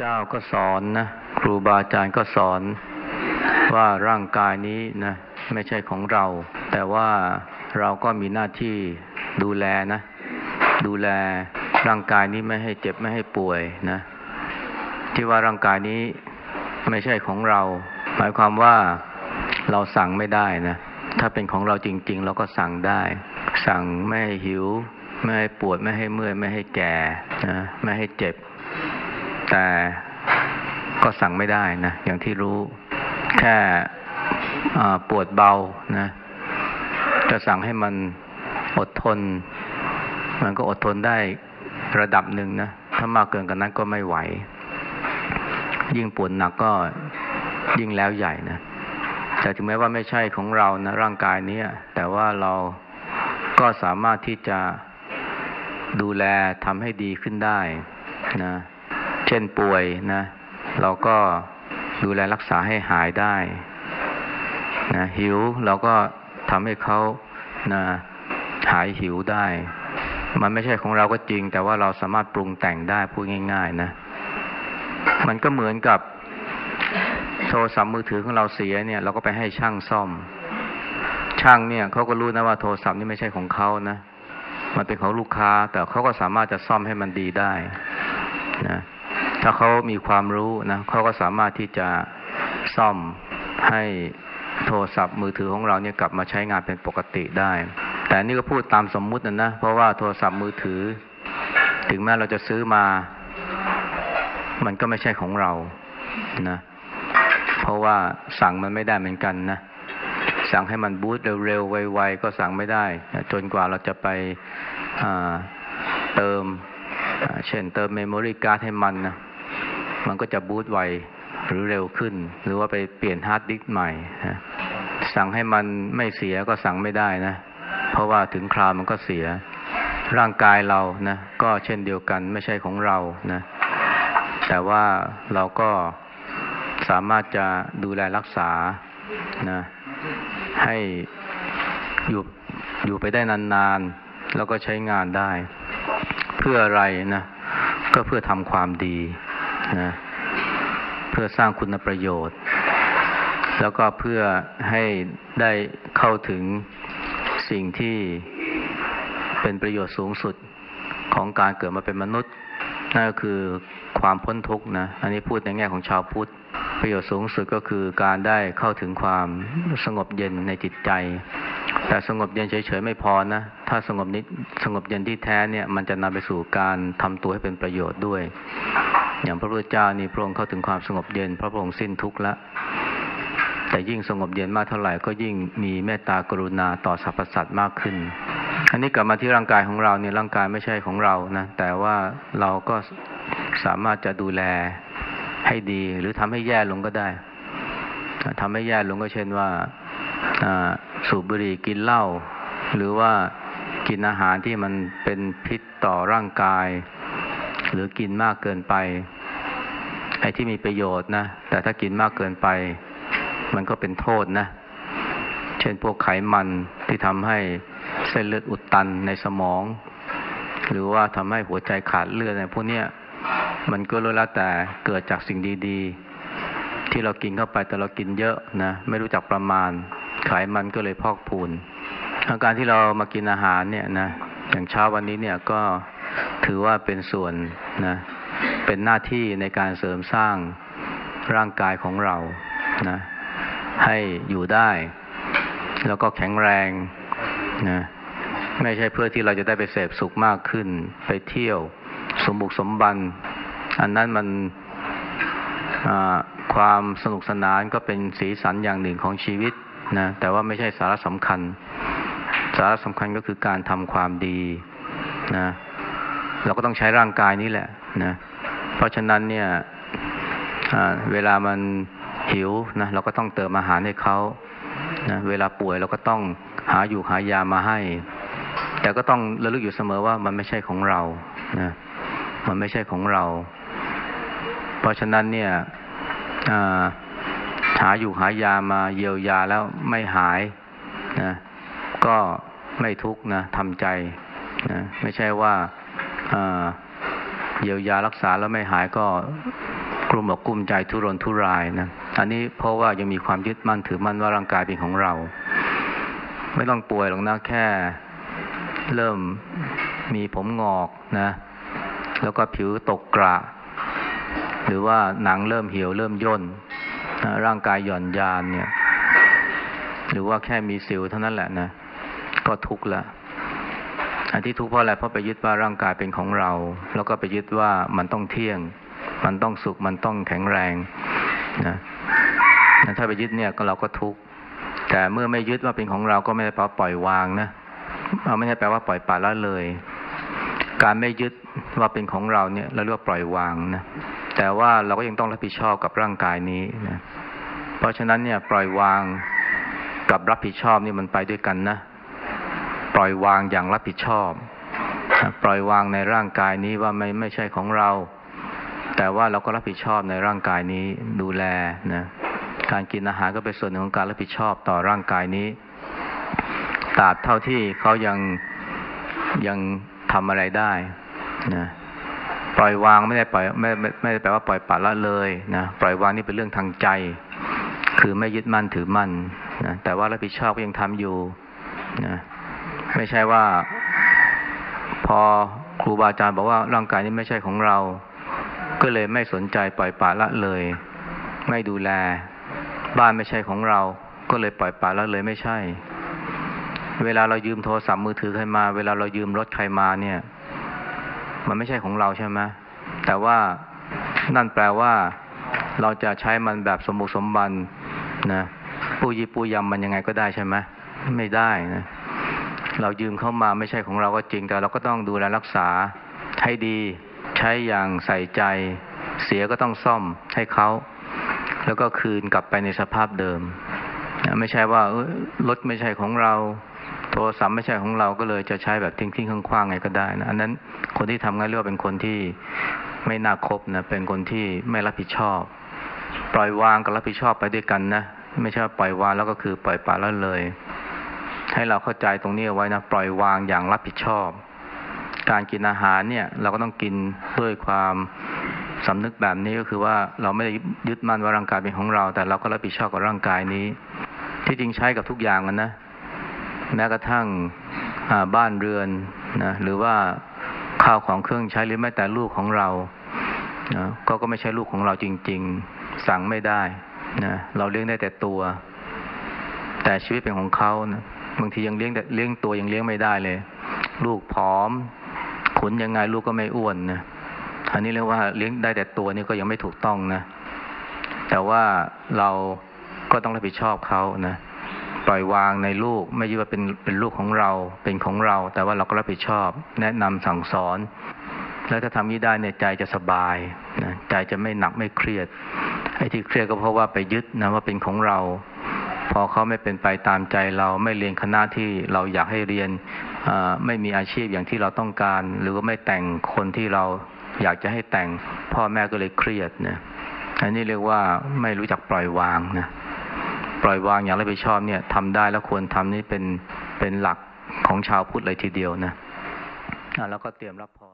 เจ้าก็สอนนะครูบาอาจารย์ก็สอนว่าร่างกายนี้นะไม่ใช่ของเรา แต่ว่าเราก็มีหน้าที่ดูแลนะ ดูแลร่างกายนี้ไม่ให้เจ็บไม่ให้ป่วยนะ ที่ว่าร่างกายนี้ไม่ใช่ของเรา หมายความว่าเราสั่งไม่ได้นะถ้าเป็นของเราจริง ๆ เราก็สั่งได้ สั่งไม่ให้หิว ไม่ให้ปวดไม่ให้เมื่อยไม่ให้แก่นะไม่ให้เจ็บ แต่ก็สั่งไม่ได้นะอย่างที่รู้ แค่ปวดเบานะ จะสั่งให้มันอดทน มันก็อดทนได้ระดับหนึ่งนะ ถ้ามากเกินกันนั้นก็ไม่ไหว ยิ่งปวดหนักก็ยิ่งแล้วใหญ่นะแต่ถึงแม้ว่าไม่ใช่ของเรานะร่างกายนี้แต่ว่าเราก็สามารถที่จะดูแลทำให้ดีขึ้นได้นะ เช่นป่วยนะ เราก็ดูแลรักษาให้หายได้นะหิวเราก็ทำให้เขานะหายหิวได้ มันไม่ใช่ของเราก็จริง แต่ว่าเราสามารถปรุงแต่งได้พูดง่าย ๆ นะ มันก็เหมือนกับโทรศัพท์มือถือของเราเสียเนี่ย เราก็ไปให้ช่างซ่อม ช่างเนี่ยเขาก็รู้นะว่าโทรศัพท์นี่ไม่ใช่ของเขานะมันเป็นของลูกค้า แต่เขาก็สามารถจะซ่อมให้มันดีได้นะ ถ้าเขามีความรู้นะเขาก็สามารถที่จะซ่อมให้โทรศัพท์มือถือของเราเนี่ยกลับมาใช้งานเป็นปกติได้ แต่นี่ก็พูดตามสมมุตินะนะ เพราะว่าโทรศัพท์มือถือ ถึงแม้เราจะซื้อมา มันก็ไม่ใช่ของเรานะ เพราะว่าสั่งมันไม่ได้เหมือนกันนะ สั่งให้มันบูตเร็วๆไวๆก็สั่งไม่ได้ จนกว่าเราจะไปเติม เช่นเติม memory card ให้มันนะ มันก็จะบูตไวหรือเร็วขึ้น หรือว่าไปเปลี่ยนฮาร์ดดิสก์ใหม่นะสั่งให้มันไม่เสียก็สั่งไม่ได้นะ เพราะว่าถึงคราวมันก็เสีย ร่างกายเรานะก็เช่นเดียวกันไม่ใช่ของเรานะ แต่ว่าเราก็สามารถจะดูแลรักษานะให้อยู่อยู่ไปได้นานๆ แล้วก็ใช้งานได้ เพื่ออะไรนะ ก็เพื่อทำความดี นะเพื่อสร้างคุณประโยชน์ แล้วก็เพื่อให้ได้เข้าถึงสิ่งที่เป็นประโยชน์สูงสุดของการเกิดมาเป็นมนุษย์ นั่นก็คือความพ้นทุกข์นะ อันนี้พูดในแง่ของชาวพุทธ ประโยชน์สูงสุดก็คือการได้เข้าถึงความสงบเย็นในจิตใจ แต่สงบเย็นเฉยๆไม่พอนะ ถ้าสงบนิดสงบเย็นที่แท้เนี่ย มันจะนำไปสู่การทำตัวให้เป็นประโยชน์ด้วย อย่างพระพุทธเจ้านี่พระองค์เข้าถึงความสงบเย็น พระองค์สิ้นทุกข์ละแต่ยิ่งสงบเย็นมากเท่าไหร่ก็ยิ่งมีเมตตากรุณาต่อสรรพสัตว์มากขึ้น อันนี้กลับมาที่ร่างกายของเราเนี่ยร่างกายไม่ใช่ของเรานะแต่ว่าเราก็สามารถจะดูแลให้ดี หรือทำให้แย่ลงก็ได้ทำให้แย่ลงก็เช่นว่าสูบบุหรี่กินเหล้าหรือว่ากินอาหารที่มันเป็นพิษต่อร่างกาย หรือกินมากเกินไป อ้ที่มีประโยชน์นะ แต่ถ้ากินมากเกินไป มันก็เป็นโทษนะ เช่นพวกไขมันที่ทำให้เส้นเลือดอุดตันในสมอง หรือว่าทำให้หัวใจขาดเลือดในพวกนี้มันก็รู้แล้วแต่เกิดจากสิ่งดีๆ ที่เรากินเข้าไปแต่เรากินเยอะนะ ไม่รู้จักประมาณ ไขมันก็เลยพอกพูนอาการที่เรามากินอาหารเนี่ยนะอย่างเช้าวันนี้เนี่ยก็ถือว่าเป็นส่วนนะ เป็นหน้าที่ในการเสริมสร้างร่างกายของเรานะให้อยู่ได้ แล้วก็แข็งแรงนะไม่ใช่เพื่อที่เราจะได้ไปเสพสุขมากขึ้น ไปเที่ยวสมบุกสมบัน อันนั้นมันความสนุกสนานก็เป็นสีสันอย่างหนึ่งของชีวิตนะแต่ว่าไม่ใช่สาระสำคัญ สาระสำคัญก็คือการทำความดีนะเราก็ต้องใช้ร่างกายนี้แหละนะ เพราะฉะนั้นเนี่ยเวลามันหิวนะเราก็ต้องเติมอาหารให้เขานะเวลาป่วยเราก็ต้องหาอยู่หายามาให้ แต่ก็ต้องระลึกอยู่เสมอว่ามันไม่ใช่ของเรานะมันไม่ใช่ของเรา เพราะฉะนั้นเนี่ยหาอยู่หายามาเยียวยาแล้วไม่หายนะก็ไม่ทุกนะทำใจนะไม่ใช่ว่า เยียวยารักษาแล้วไม่หายก็กลุ่มอกกลุ้มใจทุรนทุรายนะ อันนี้เพราะว่ายังมีความยึดมั่นถือมั่นว่าร่างกายเป็นของเรา ไม่ต้องป่วยหรอกนะแค่ เริ่มมีผมงอกนะ แล้วก็ผิวตกกระ หรือว่าหนังเริ่มเหี่ยวเริ่มย่นนะร่างกายหย่อนยานเนี่ย หรือว่าแค่มีสิวเท่านั้นแหละนะ ก็ทุกข์ละ อันที่ทุกข์เพราะอะไรเพราะไปยึดว่าร่างกายเป็นของเรา แล้วก็ไปยึดว่ามันต้องเที่ยง มันต้องสุขมันต้องแข็งแรงนะถ้าไปยึดเนี่ยก็เราก็ทุกข์แต่เมื่อไม่ยึดว่าเป็นของเราก็ไม่ได้แปลว่าปล่อยวางนะเอาไม่ใช่แปลว่าปล่อยปละละเลย การไม่ยึดว่าเป็นของเราเนี่ย เราเรียกว่าปล่อยวางนะแต่ว่าเราก็ยังต้องรับผิดชอบกับร่างกายนี้นะเพราะฉะนั้นเนี่ย ปล่อยวางกับรับผิดชอบนี่มันไปด้วยกันนะ ปล่อยวางอย่างรับผิดชอบ ปล่อยวางในร่างกายนี้ว่าไม่ไม่ใช่ของเรา แต่ว่าเราก็รับผิดชอบในร่างกายนี้ดูแลนะการกินอาหารก็เป็นส่วนหนึ่งของการรับผิดชอบต่อร่างกายนี้ตราบเท่าที่เขายังยังทำอะไรได้นะปล่อยวางไม่ได้ปล่อยไม่ไม่ไม่ได้แปลว่าปล่อยปละละเลยนะปล่อยวางนี่เป็นเรื่องทางใจ คือไม่ยึดมั่นถือมั่นนะแต่ว่ารับผิดชอบก็ยังทำอยู่นะ ไม่ใช่ว่า พอครูบาอาจารย์บอกว่าร่างกายนี้ไม่ใช่ของเรา ก็เลยไม่สนใจปล่อยปละละเลย ไม่ดูแล บ้านไม่ใช่ของเรา ก็เลยปล่อยปละละเลยไม่ใช่ เวลาเรายืมโทรศัพท์มือถือใครมา เวลาเรายืมรถใครมาเนี่ย มันไม่ใช่ของเราใช่ไหมแต่ว่านั่นแปลว่า เราจะใช้มันแบบสมบุกสมบันนะปูยีปูยำมันยังไงก็ได้ใช่ไหมไม่ได้นะ เรายืมเข้ามาไม่ใช่ของเราก็จริง แต่เราก็ต้องดูแลรักษาให้ดีใช้อย่างใส่ใจ เสียก็ต้องซ่อมให้เขาแล้วก็คืนกลับไปในสภาพเดิมนะไม่ใช่ว่ารถไม่ใช่ของเรา โทรศัพท์ไม่ใช่ของเราก็เลยจะใช้แบบทิ้งทิ้งๆคว้างๆไงก็ได้นะอันนั้นคนที่ทำงั้นเรียกว่าเป็นคนที่ไม่น่าคบนะเป็นคนที่ไม่รับผิดชอบ ปล่อยวางกับรับผิดชอบไปด้วยกันนะไม่ใช่ปล่อยวางแล้วก็คือปล่อยปละละเลย ให้เราเข้าใจตรงนี้เอาไว้นะปล่อยวางอย่างรับผิดชอบ การกินอาหารเนี่ยเราก็ต้องกินด้วยความสำนึกแบบนี้ก็คือว่าเราไม่ได้ยึดมั่นว่าร่างกายเป็นของเรา แต่เราก็รับผิดชอบกับร่างกายนี้ ที่จริงใช้กับทุกอย่างกันนะ แม้กระทั่งบ้านเรือนนะหรือว่าข้าวของเครื่องใช้หรือแม้แต่ลูกของเรานะก็ก็ไม่ใช่ลูกของเราจริง ๆ สั่งไม่ได้นะเราเลี้ยงได้แต่ตัว แต่ชีวิตเป็นของเขานะ บางทียังเลี้ยงแต่เลี้ยงตัวยังเลี้ยงไม่ได้เลย ลูกผอม ขุนยังไงลูกก็ไม่อ้วนนะอันนี้เรียกว่าเลี้ยงได้แต่ตัวนี่ก็ยังไม่ถูกต้องนะ แต่ว่าเราก็ต้องรับผิดชอบเขานะปล่อยวางในลูกไม่ยึดว่าเป็นเป็นลูกของเราเป็นของเรา แต่ว่าเราก็รับผิดชอบ แนะนำสั่งสอน แล้วถ้าทำนี้ได้เนี่ยใจจะสบายนะใจจะไม่หนักไม่เครียดไอ้ที่เครียดก็เพราะว่าไปยึดนะว่าเป็นของเรา พอเขาไม่เป็นไปตามใจเราไม่เรียนคณะที่เราอยากให้เรียนไม่มีอาชีพอย่างที่เราต้องการ หรือว่าไม่แต่งคนที่เราอยากจะให้แต่งพ่อแม่ก็เลยเครียดนะอันนี้เรียกว่าไม่รู้จักปล่อยวางนะปล่อยวางอย่างรับผิดชอบเนี่ยทำได้แล้วควรทำนี่เป็นเป็นหลักของชาวพุทธเลยทีเดียวนะะแล้วก็เตรียมรับพร